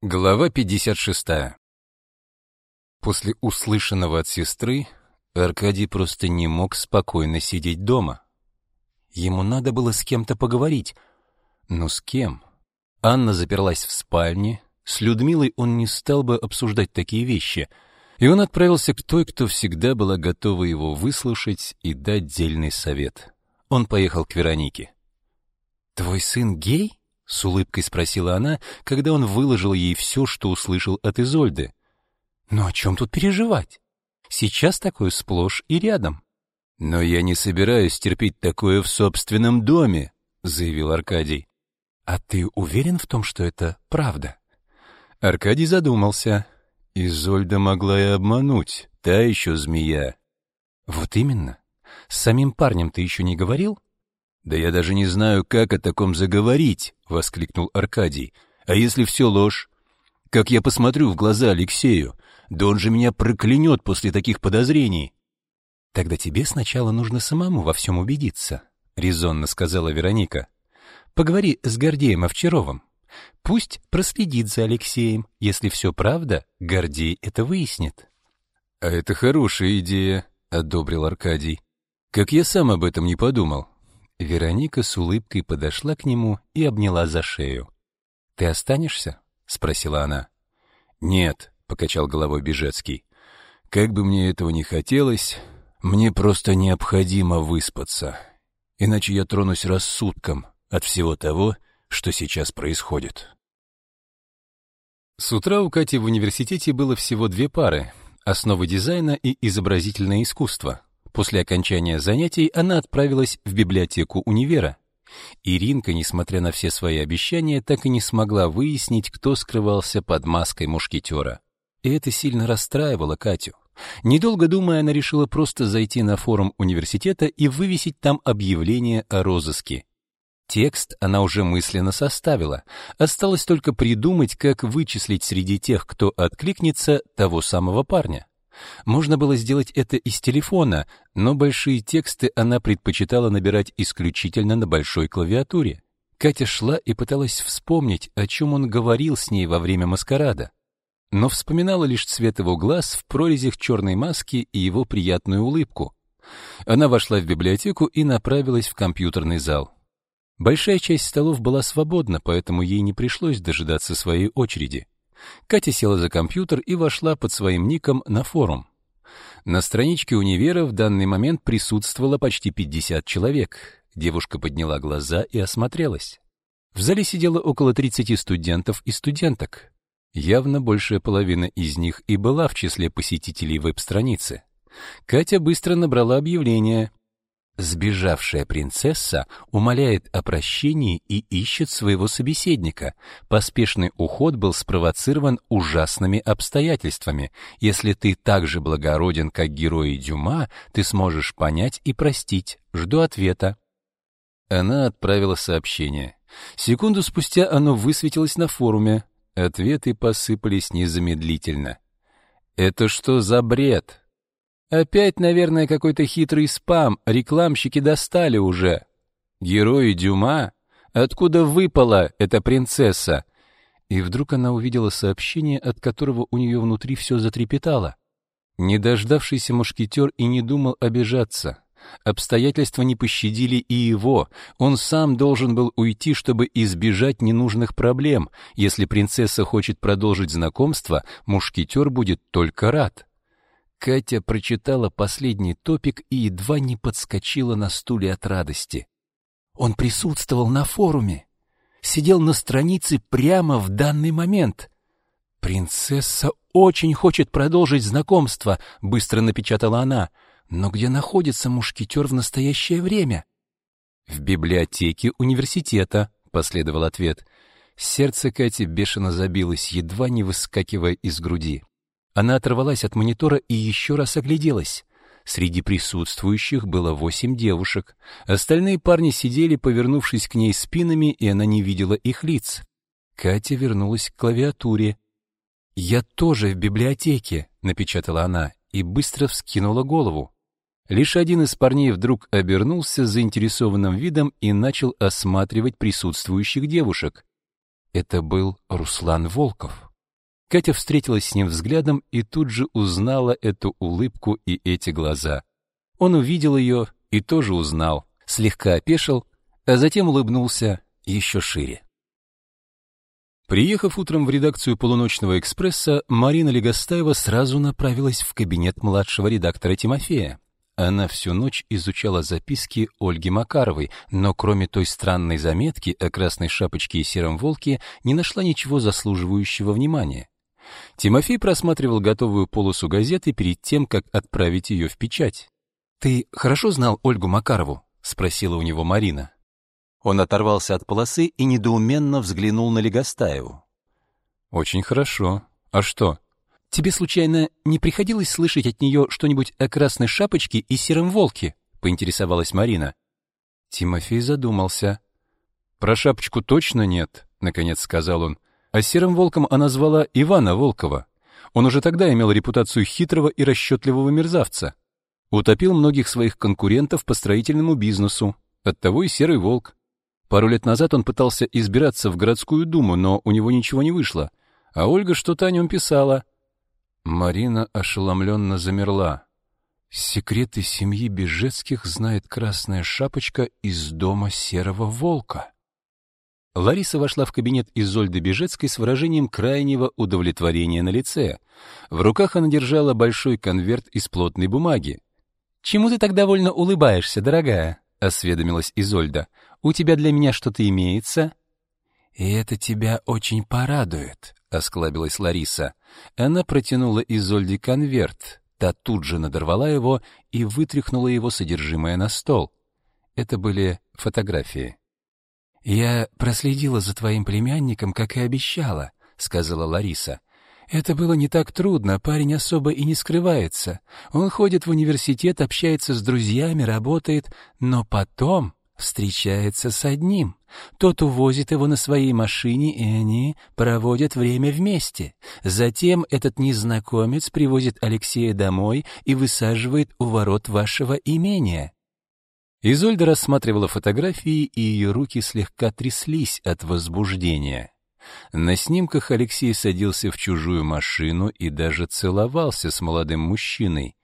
Глава 56. После услышанного от сестры Аркадий просто не мог спокойно сидеть дома. Ему надо было с кем-то поговорить. Но с кем? Анна заперлась в спальне, с Людмилой он не стал бы обсуждать такие вещи, и он отправился к той, кто всегда была готова его выслушать и дать дельный совет. Он поехал к Веронике. «Твой сын гей?» С улыбкой спросила она, когда он выложил ей все, что услышал от Изольды. «Ну о чем тут переживать? Сейчас такое сплошь и рядом». «Но я не собираюсь терпеть такое в собственном доме», — заявил Аркадий. «А ты уверен в том, что это правда?» Аркадий задумался. Изольда могла и обмануть, та еще змея. «Вот именно. С самим парнем ты еще не говорил?» «Да я даже не знаю, как о таком заговорить», — воскликнул Аркадий. «А если все ложь? Как я посмотрю в глаза Алексею? Да он же меня проклянет после таких подозрений». «Тогда тебе сначала нужно самому во всем убедиться», — резонно сказала Вероника. «Поговори с Гордеем Овчаровым. Пусть проследит за Алексеем. Если все правда, Гордей это выяснит». «А это хорошая идея», — одобрил Аркадий. «Как я сам об этом не подумал. Вероника с улыбкой подошла к нему и обняла за шею. «Ты останешься?» — спросила она. «Нет», — покачал головой Бежецкий. «Как бы мне этого не хотелось, мне просто необходимо выспаться, иначе я тронусь рассудком от всего того, что сейчас происходит». С утра у Кати в университете было всего две пары — основы дизайна и изобразительное искусство — После окончания занятий она отправилась в библиотеку универа. Иринка, несмотря на все свои обещания, так и не смогла выяснить, кто скрывался под маской мушкетера. И это сильно расстраивало Катю. Недолго думая, она решила просто зайти на форум университета и вывесить там объявление о розыске. Текст она уже мысленно составила. Осталось только придумать, как вычислить среди тех, кто откликнется, того самого парня. Можно было сделать это из телефона, но большие тексты она предпочитала набирать исключительно на большой клавиатуре. Катя шла и пыталась вспомнить, о чем он говорил с ней во время маскарада. Но вспоминала лишь цвет его глаз в прорезях черной маски и его приятную улыбку. Она вошла в библиотеку и направилась в компьютерный зал. Большая часть столов была свободна, поэтому ей не пришлось дожидаться своей очереди. Катя села за компьютер и вошла под своим ником на форум. На страничке универа в данный момент присутствовало почти 50 человек. Девушка подняла глаза и осмотрелась. В зале сидело около 30 студентов и студенток. Явно большая половина из них и была в числе посетителей веб-страницы. Катя быстро набрала объявление, Сбежавшая принцесса умоляет о прощении и ищет своего собеседника. Поспешный уход был спровоцирован ужасными обстоятельствами. Если ты так же благороден, как герои Дюма, ты сможешь понять и простить. Жду ответа. Она отправила сообщение. Секунду спустя оно высветилось на форуме. Ответы посыпались незамедлительно. «Это что за бред?» Опять, наверное, какой-то хитрый спам, рекламщики достали уже. Герои Дюма? Откуда выпала эта принцесса? И вдруг она увидела сообщение, от которого у нее внутри все затрепетало. Не дождавшийся мушкетер и не думал обижаться. Обстоятельства не пощадили и его. Он сам должен был уйти, чтобы избежать ненужных проблем. Если принцесса хочет продолжить знакомство, мушкетер будет только рад. Катя прочитала последний топик и едва не подскочила на стуле от радости. Он присутствовал на форуме, сидел на странице прямо в данный момент. «Принцесса очень хочет продолжить знакомство», — быстро напечатала она. «Но где находится мушкетер в настоящее время?» «В библиотеке университета», — последовал ответ. Сердце Кати бешено забилось, едва не выскакивая из груди. Она оторвалась от монитора и еще раз огляделась. Среди присутствующих было восемь девушек. Остальные парни сидели, повернувшись к ней спинами, и она не видела их лиц. Катя вернулась к клавиатуре. «Я тоже в библиотеке», — напечатала она и быстро вскинула голову. Лишь один из парней вдруг обернулся с заинтересованным видом и начал осматривать присутствующих девушек. Это был Руслан Волков. Катя встретилась с ним взглядом и тут же узнала эту улыбку и эти глаза. Он увидел ее и тоже узнал, слегка опешил, а затем улыбнулся еще шире. Приехав утром в редакцию «Полуночного экспресса», Марина Легостаева сразу направилась в кабинет младшего редактора Тимофея. Она всю ночь изучала записки Ольги Макаровой, но кроме той странной заметки о красной шапочке и сером волке не нашла ничего заслуживающего внимания. Тимофей просматривал готовую полосу газеты перед тем, как отправить ее в печать. «Ты хорошо знал Ольгу Макарову?» — спросила у него Марина. Он оторвался от полосы и недоуменно взглянул на Легостаеву. «Очень хорошо. А что?» «Тебе, случайно, не приходилось слышать от нее что-нибудь о красной шапочке и сером волке?» — поинтересовалась Марина. Тимофей задумался. «Про шапочку точно нет», — наконец сказал он. «А серым волком она звала Ивана Волкова. Он уже тогда имел репутацию хитрого и расчетливого мерзавца. Утопил многих своих конкурентов по строительному бизнесу. Оттого и серый волк. Пару лет назад он пытался избираться в городскую думу, но у него ничего не вышло. А Ольга что-то о нем писала. Марина ошеломленно замерла. Секреты семьи Бежецких знает красная шапочка из дома серого волка. Лариса вошла в кабинет Изольды Бежецкой с выражением крайнего удовлетворения на лице. В руках она держала большой конверт из плотной бумаги. «Чему ты так довольно улыбаешься, дорогая?» — осведомилась Изольда. У тебя для меня что-то имеется?» «И это тебя очень порадует», — осклабилась Лариса. Она протянула Изольде конверт. Та тут же надорвала его и вытряхнула его содержимое на стол. Это были фотографии. «Я проследила за твоим племянником, как и обещала», — сказала Лариса. «Это было не так трудно, парень особо и не скрывается. Он ходит в университет, общается с друзьями, работает, но потом встречается с одним. Тот увозит его на своей машине, и они проводят время вместе. Затем этот незнакомец привозит Алексея домой и высаживает у ворот вашего имения. Изольда рассматривала фотографии, и ее руки слегка тряслись от возбуждения. На снимках Алексей садился в чужую машину и даже целовался с молодым мужчиной.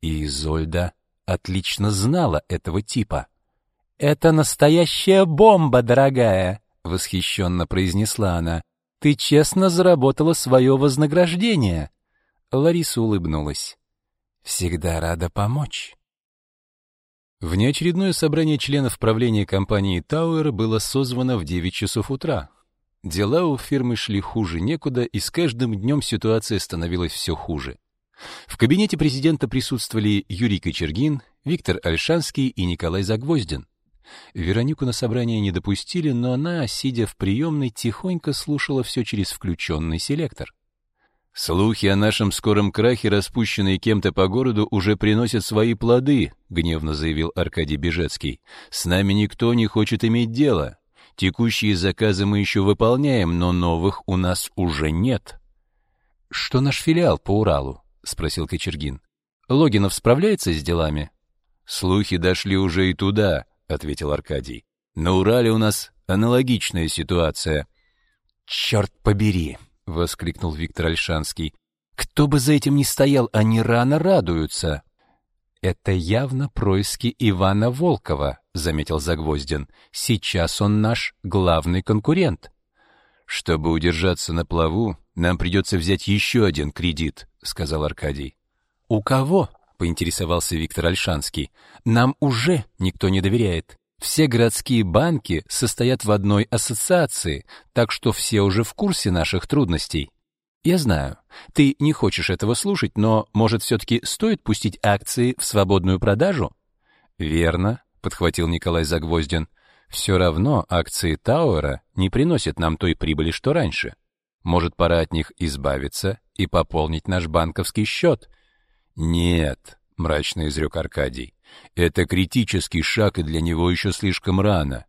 И Изольда отлично знала этого типа. «Это настоящая бомба, дорогая!» — восхищенно произнесла она. «Ты честно заработала свое вознаграждение!» Лариса улыбнулась. «Всегда рада помочь». Внеочередное собрание членов правления компании Тауэр было созвано в 9 часов утра. Дела у фирмы шли хуже некуда, и с каждым днем ситуация становилась все хуже. В кабинете президента присутствовали Юрий Кочергин, Виктор Альшанский и Николай Загвоздин. Веронику на собрание не допустили, но она, сидя в приемной, тихонько слушала все через включенный селектор. «Слухи о нашем скором крахе, распущенные кем-то по городу, уже приносят свои плоды», — гневно заявил Аркадий Бежецкий. «С нами никто не хочет иметь дело. Текущие заказы мы еще выполняем, но новых у нас уже нет». «Что наш филиал по Уралу?» — спросил Кочергин. «Логинов справляется с делами?» «Слухи дошли уже и туда», ответил Аркадий. На Урале у нас аналогичная ситуация. Черт побери, воскликнул Виктор Альшанский. Кто бы за этим ни стоял, они рано радуются. Это явно происки Ивана Волкова, заметил Загвоздин. Сейчас он наш главный конкурент. Чтобы удержаться на плаву, нам придется взять еще один кредит, сказал Аркадий. У кого? поинтересовался Виктор Альшанский. Нам уже никто не доверяет. Все городские банки состоят в одной ассоциации, так что все уже в курсе наших трудностей. Я знаю, ты не хочешь этого слушать, но, может, все-таки стоит пустить акции в свободную продажу? Верно, подхватил Николай Загвоздин. Все равно акции Тауэра не приносят нам той прибыли, что раньше. Может, пора от них избавиться и пополнить наш банковский счет? Нет, мрачно изрек Аркадий. Это критический шаг, и для него еще слишком рано.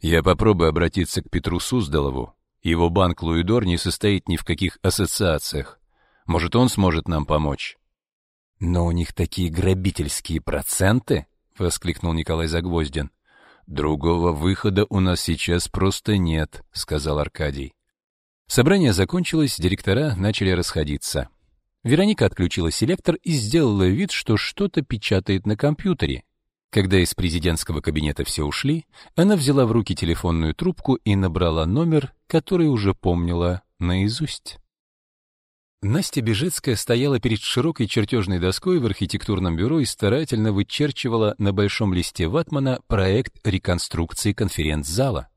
Я попробую обратиться к Петру Суздалову. Его банк Луидор не состоит ни в каких ассоциациях. Может, он сможет нам помочь. Но у них такие грабительские проценты, воскликнул Николай Собрание закончилось, директора начали расходиться. Вероника отключила селектор и сделала вид, что что-то печатает на компьютере. Когда из президентского кабинета все ушли, она взяла в руки телефонную трубку и набрала номер, который уже помнила наизусть. Настя Бежецкая стояла перед широкой чертежной доской в архитектурном бюро и старательно вычерчивала на большом листе ватмана проект реконструкции конференц-зала.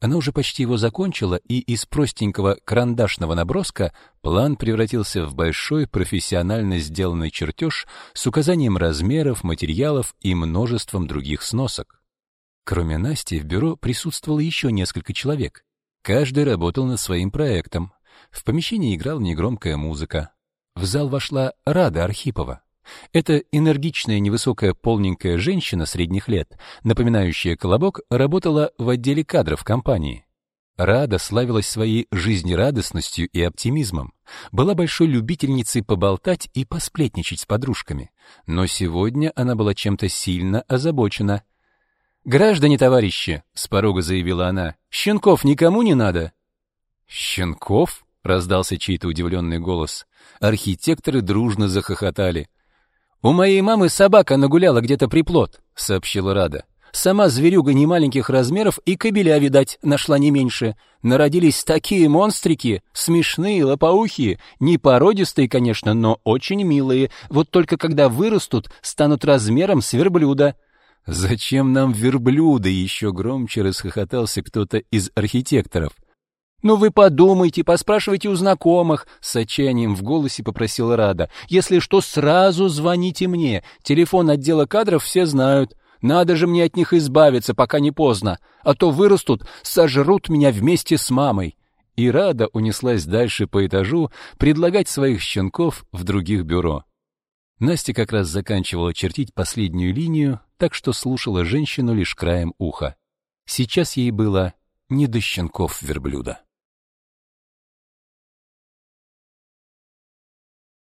Она уже почти его закончила, и из простенького карандашного наброска план превратился в большой профессионально сделанный чертеж с указанием размеров, материалов и множеством других сносок. Кроме Насти в бюро присутствовало еще несколько человек. Каждый работал над своим проектом. В помещении играла негромкая музыка. В зал вошла Рада Архипова. Эта энергичная, невысокая, полненькая женщина средних лет, напоминающая колобок, работала в отделе кадров компании. Рада славилась своей жизнерадостностью и оптимизмом, была большой любительницей поболтать и посплетничать с подружками. Но сегодня она была чем-то сильно озабочена. «Граждане, товарищи!» — с порога заявила она. «Щенков никому не надо!» «Щенков?» — раздался чей-то удивленный голос. Архитекторы дружно захохотали. «У моей мамы собака нагуляла где-то приплод», — сообщила Рада. «Сама зверюга не маленьких размеров и кобеля, видать, нашла не меньше. Народились такие монстрики, смешные, лопоухие, не породистые, конечно, но очень милые. Вот только когда вырастут, станут размером с верблюда». «Зачем нам верблюда?» — еще громче расхохотался кто-то из архитекторов. «Ну вы подумайте, поспрашивайте у знакомых», — с отчаянием в голосе попросила Рада. «Если что, сразу звоните мне. Телефон отдела кадров все знают. Надо же мне от них избавиться, пока не поздно, а то вырастут, сожрут меня вместе с мамой». И Рада унеслась дальше по этажу предлагать своих щенков в других бюро. Настя как раз заканчивала чертить последнюю линию, так что слушала женщину лишь краем уха. Сейчас ей было не до щенков верблюда.